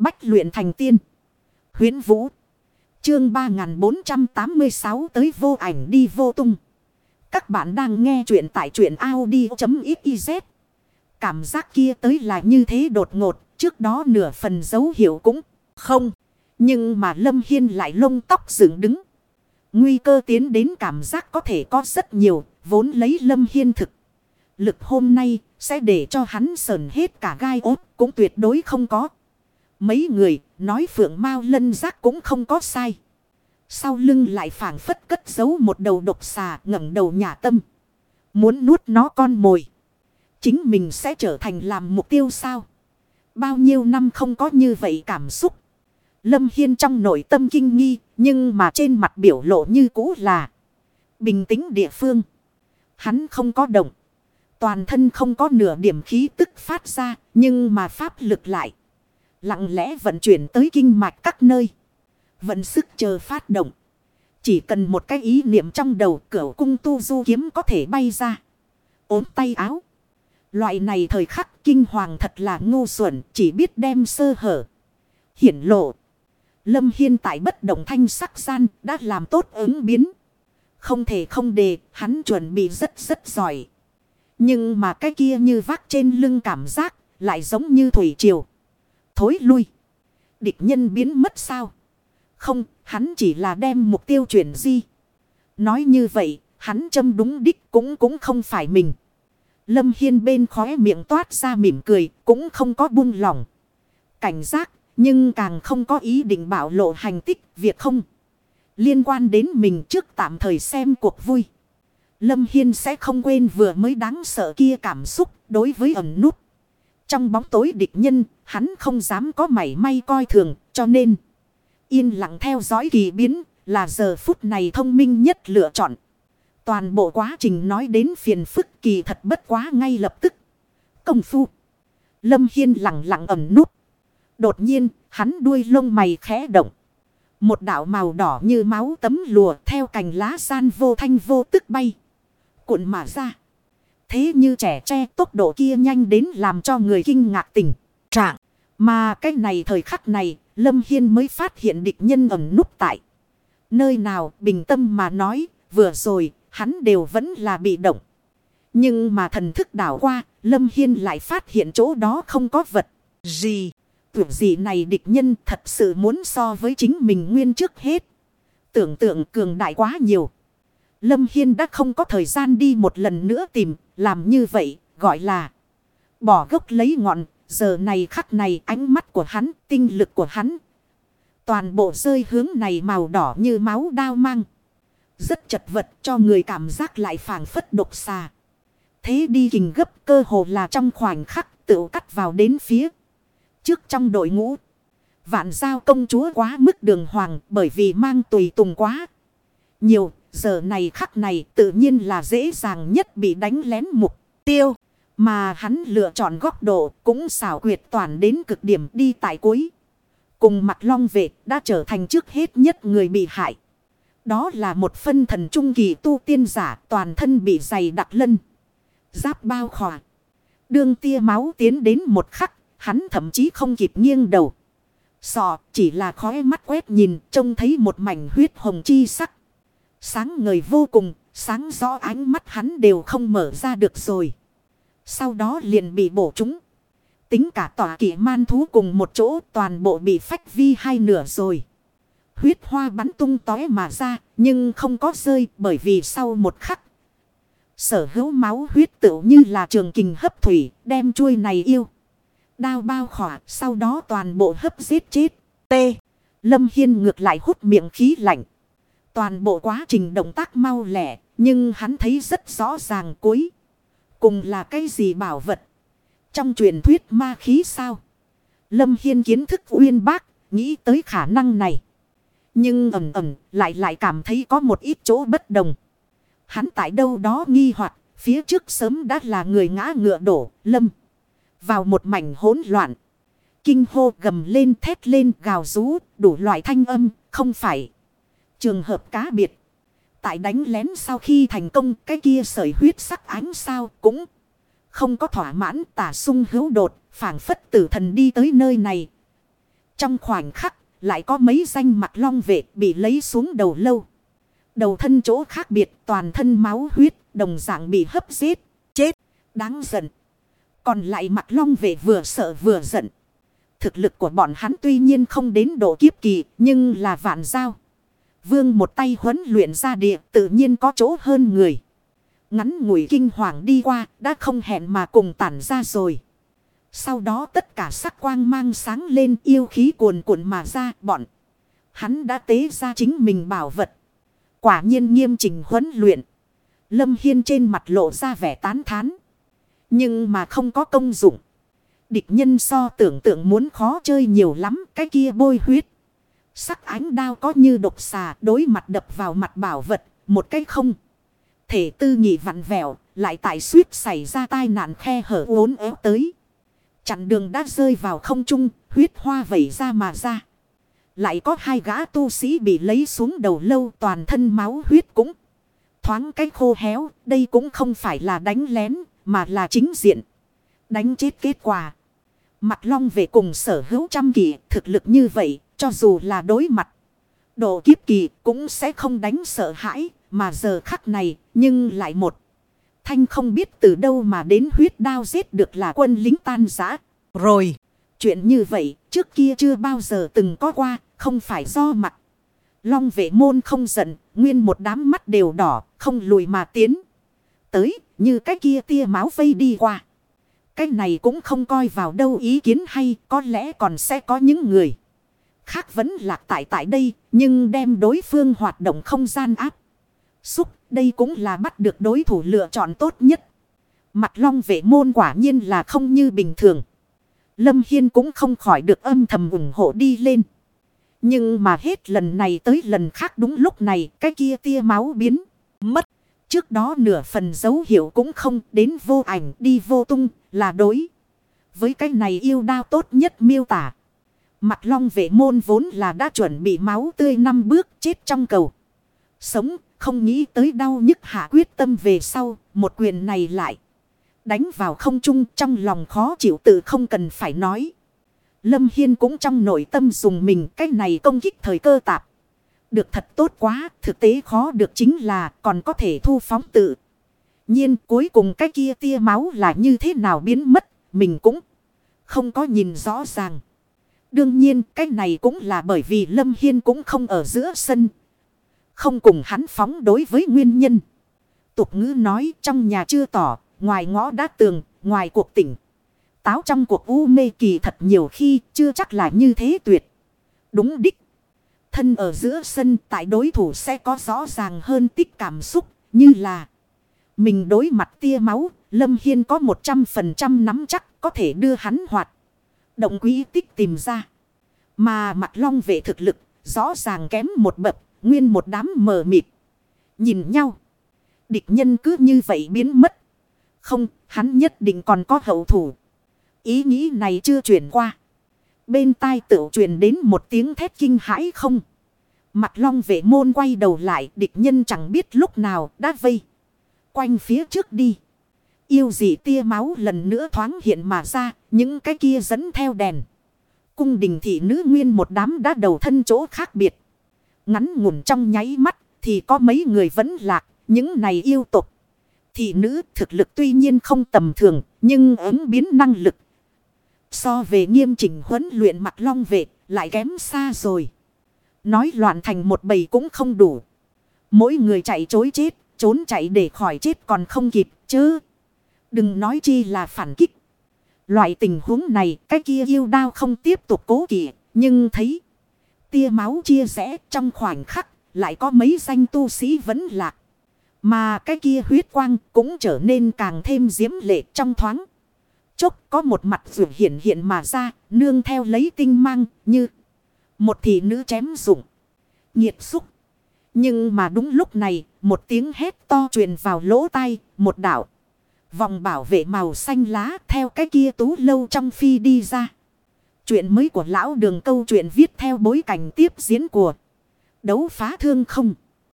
Bách luyện thành tiên. huyễn Vũ. Chương 3486 tới vô ảnh đi vô tung. Các bạn đang nghe truyện tại truyện Audi.xyz. Cảm giác kia tới là như thế đột ngột. Trước đó nửa phần dấu hiệu cũng không. Nhưng mà Lâm Hiên lại lông tóc dựng đứng. Nguy cơ tiến đến cảm giác có thể có rất nhiều. Vốn lấy Lâm Hiên thực. Lực hôm nay sẽ để cho hắn sờn hết cả gai ốt cũng tuyệt đối không có. Mấy người, nói phượng mao lân giác cũng không có sai. Sau lưng lại phảng phất cất giấu một đầu độc xà ngẩng đầu nhà tâm. Muốn nuốt nó con mồi. Chính mình sẽ trở thành làm mục tiêu sao? Bao nhiêu năm không có như vậy cảm xúc. Lâm Hiên trong nội tâm kinh nghi. Nhưng mà trên mặt biểu lộ như cũ là. Bình tĩnh địa phương. Hắn không có động. Toàn thân không có nửa điểm khí tức phát ra. Nhưng mà pháp lực lại. Lặng lẽ vận chuyển tới kinh mạch các nơi. Vận sức chờ phát động. Chỉ cần một cái ý niệm trong đầu cửa cung tu du kiếm có thể bay ra. ốm tay áo. Loại này thời khắc kinh hoàng thật là ngu xuẩn, chỉ biết đem sơ hở. Hiển lộ. Lâm Hiên tại bất động thanh sắc gian đã làm tốt ứng biến. Không thể không đề, hắn chuẩn bị rất rất giỏi. Nhưng mà cái kia như vác trên lưng cảm giác lại giống như thủy triều thối lui. Địch nhân biến mất sao? Không, hắn chỉ là đem mục tiêu chuyển di. Nói như vậy, hắn châm đúng đích cũng cũng không phải mình. Lâm Hiên bên khóe miệng toát ra mỉm cười, cũng không có buông lỏng. Cảnh giác, nhưng càng không có ý định bảo lộ hành tích, việc không. Liên quan đến mình trước tạm thời xem cuộc vui. Lâm Hiên sẽ không quên vừa mới đáng sợ kia cảm xúc đối với ẩn nút. Trong bóng tối địch nhân, hắn không dám có mảy may coi thường, cho nên yên lặng theo dõi kỳ biến là giờ phút này thông minh nhất lựa chọn. Toàn bộ quá trình nói đến phiền phức kỳ thật bất quá ngay lập tức. Công phu. Lâm Hiên lặng lặng ẩm nút. Đột nhiên, hắn đuôi lông mày khẽ động. Một đạo màu đỏ như máu tấm lùa theo cành lá san vô thanh vô tức bay. Cuộn mà ra. Thế như trẻ tre tốc độ kia nhanh đến làm cho người kinh ngạc tình trạng. Mà cái này thời khắc này, Lâm Hiên mới phát hiện địch nhân ẩn núp tại. Nơi nào bình tâm mà nói, vừa rồi, hắn đều vẫn là bị động. Nhưng mà thần thức đảo qua, Lâm Hiên lại phát hiện chỗ đó không có vật gì. Tưởng gì này địch nhân thật sự muốn so với chính mình nguyên trước hết. Tưởng tượng cường đại quá nhiều. Lâm Hiên đã không có thời gian đi một lần nữa tìm, làm như vậy, gọi là bỏ gốc lấy ngọn, giờ này khắc này ánh mắt của hắn, tinh lực của hắn. Toàn bộ rơi hướng này màu đỏ như máu đao mang. Rất chật vật cho người cảm giác lại phảng phất độc xà. Thế đi kình gấp cơ hồ là trong khoảnh khắc tự cắt vào đến phía. Trước trong đội ngũ. Vạn giao công chúa quá mức đường hoàng bởi vì mang tùy tùng quá. Nhiều Giờ này khắc này tự nhiên là dễ dàng nhất bị đánh lén mục tiêu. Mà hắn lựa chọn góc độ cũng xảo quyệt toàn đến cực điểm đi tại cuối. Cùng mặt long vệ đã trở thành trước hết nhất người bị hại. Đó là một phân thần trung kỳ tu tiên giả toàn thân bị dày đặc lân. Giáp bao khỏa. đường tia máu tiến đến một khắc, hắn thậm chí không kịp nghiêng đầu. Sọ chỉ là khóe mắt quét nhìn trông thấy một mảnh huyết hồng chi sắc. Sáng ngời vô cùng, sáng rõ ánh mắt hắn đều không mở ra được rồi. Sau đó liền bị bổ trúng. Tính cả tỏa kỷ man thú cùng một chỗ toàn bộ bị phách vi hai nửa rồi. Huyết hoa bắn tung tói mà ra, nhưng không có rơi bởi vì sau một khắc. Sở hữu máu huyết tựu như là trường kình hấp thủy, đem chuôi này yêu. Đao bao khỏa, sau đó toàn bộ hấp giết chết. T. Lâm Hiên ngược lại hút miệng khí lạnh. Toàn bộ quá trình động tác mau lẻ, nhưng hắn thấy rất rõ ràng cuối. Cùng là cái gì bảo vật? Trong truyền thuyết ma khí sao? Lâm Hiên kiến thức uyên bác, nghĩ tới khả năng này. Nhưng ẩm ẩm lại lại cảm thấy có một ít chỗ bất đồng. Hắn tại đâu đó nghi hoặc phía trước sớm đã là người ngã ngựa đổ, lâm. Vào một mảnh hỗn loạn. Kinh hô gầm lên thét lên gào rú, đủ loại thanh âm, không phải. Trường hợp cá biệt. Tại đánh lén sau khi thành công cái kia sởi huyết sắc ánh sao cũng không có thỏa mãn tả sung hữu đột phản phất tử thần đi tới nơi này. Trong khoảnh khắc, lại có mấy danh mặt long vệ bị lấy xuống đầu lâu. Đầu thân chỗ khác biệt, toàn thân máu huyết, đồng dạng bị hấp giết, chết, đáng giận. Còn lại mặt long vệ vừa sợ vừa giận. Thực lực của bọn hắn tuy nhiên không đến độ kiếp kỳ, nhưng là vạn giao. Vương một tay huấn luyện ra địa tự nhiên có chỗ hơn người. Ngắn ngủi kinh hoàng đi qua, đã không hẹn mà cùng tản ra rồi. Sau đó tất cả sắc quang mang sáng lên, yêu khí cuồn cuộn mà ra, bọn. Hắn đã tế ra chính mình bảo vật. Quả nhiên nghiêm trình huấn luyện. Lâm Hiên trên mặt lộ ra vẻ tán thán. Nhưng mà không có công dụng. Địch nhân so tưởng tượng muốn khó chơi nhiều lắm. Cái kia bôi huyết. Sắc ánh đao có như độc xà đối mặt đập vào mặt bảo vật. Một cái không. Thể tư nhị vặn vẹo. Lại tại suýt xảy ra tai nạn khe hở uốn éo tới. Chặn đường đã rơi vào không trung. Huyết hoa vẩy ra mà ra. Lại có hai gã tu sĩ bị lấy xuống đầu lâu toàn thân máu huyết cũng. Thoáng cái khô héo. Đây cũng không phải là đánh lén. Mà là chính diện. Đánh chết kết quả. Mặt long về cùng sở hữu trăm kỳ thực lực như vậy, cho dù là đối mặt. Độ kiếp kỳ cũng sẽ không đánh sợ hãi, mà giờ khắc này, nhưng lại một. Thanh không biết từ đâu mà đến huyết đao giết được là quân lính tan giã. Rồi, chuyện như vậy, trước kia chưa bao giờ từng có qua, không phải do mặt. Long vệ môn không giận, nguyên một đám mắt đều đỏ, không lùi mà tiến. Tới, như cái kia tia máu vây đi qua. Cái này cũng không coi vào đâu ý kiến hay có lẽ còn sẽ có những người. Khác vẫn lạc tại tại đây, nhưng đem đối phương hoạt động không gian áp. Xúc, đây cũng là bắt được đối thủ lựa chọn tốt nhất. Mặt long vệ môn quả nhiên là không như bình thường. Lâm Hiên cũng không khỏi được âm thầm ủng hộ đi lên. Nhưng mà hết lần này tới lần khác đúng lúc này, cái kia tia máu biến, mất. Trước đó nửa phần dấu hiệu cũng không đến vô ảnh đi vô tung là đối. Với cái này yêu đao tốt nhất miêu tả. Mặt long vệ môn vốn là đã chuẩn bị máu tươi năm bước chết trong cầu. Sống không nghĩ tới đau nhức hạ quyết tâm về sau. Một quyền này lại. Đánh vào không trung trong lòng khó chịu tự không cần phải nói. Lâm Hiên cũng trong nội tâm dùng mình cái này công kích thời cơ tạp. Được thật tốt quá, thực tế khó được chính là còn có thể thu phóng tự. nhiên cuối cùng cái kia tia máu là như thế nào biến mất, mình cũng không có nhìn rõ ràng. Đương nhiên cái này cũng là bởi vì Lâm Hiên cũng không ở giữa sân. Không cùng hắn phóng đối với nguyên nhân. Tục ngữ nói trong nhà chưa tỏ, ngoài ngõ đã tường, ngoài cuộc tỉnh. Táo trong cuộc u mê kỳ thật nhiều khi chưa chắc là như thế tuyệt. Đúng đích. Thân ở giữa sân tại đối thủ sẽ có rõ ràng hơn tích cảm xúc như là mình đối mặt tia máu. Lâm Hiên có 100% nắm chắc có thể đưa hắn hoạt. Động quý tích tìm ra. Mà mặt long vệ thực lực rõ ràng kém một bậc nguyên một đám mờ mịt. Nhìn nhau. Địch nhân cứ như vậy biến mất. Không, hắn nhất định còn có hậu thủ. Ý nghĩ này chưa chuyển qua. Bên tai tự truyền đến một tiếng thét kinh hãi không. Mặt long vệ môn quay đầu lại địch nhân chẳng biết lúc nào đã vây. Quanh phía trước đi. Yêu dị tia máu lần nữa thoáng hiện mà ra. Những cái kia dẫn theo đèn. Cung đình thị nữ nguyên một đám đã đầu thân chỗ khác biệt. Ngắn ngủn trong nháy mắt thì có mấy người vẫn lạc. Những này yêu tục. Thị nữ thực lực tuy nhiên không tầm thường. Nhưng ứng biến năng lực So về nghiêm chỉnh huấn luyện mặt long vệ lại kém xa rồi. Nói loạn thành một bầy cũng không đủ. Mỗi người chạy chối chết, trốn chạy để khỏi chết còn không kịp chứ. Đừng nói chi là phản kích. Loại tình huống này cái kia yêu đao không tiếp tục cố kỵ. Nhưng thấy tia máu chia rẽ trong khoảnh khắc lại có mấy danh tu sĩ vẫn lạc. Mà cái kia huyết quang cũng trở nên càng thêm diễm lệ trong thoáng chốc có một mặt vượt hiện hiện mà ra, nương theo lấy tinh mang như một thị nữ chém dụng. Nhiệt xúc. Nhưng mà đúng lúc này, một tiếng hét to truyền vào lỗ tai, một đảo. Vòng bảo vệ màu xanh lá theo cái kia tú lâu trong phi đi ra. Chuyện mới của lão đường câu chuyện viết theo bối cảnh tiếp diễn của đấu phá thương không.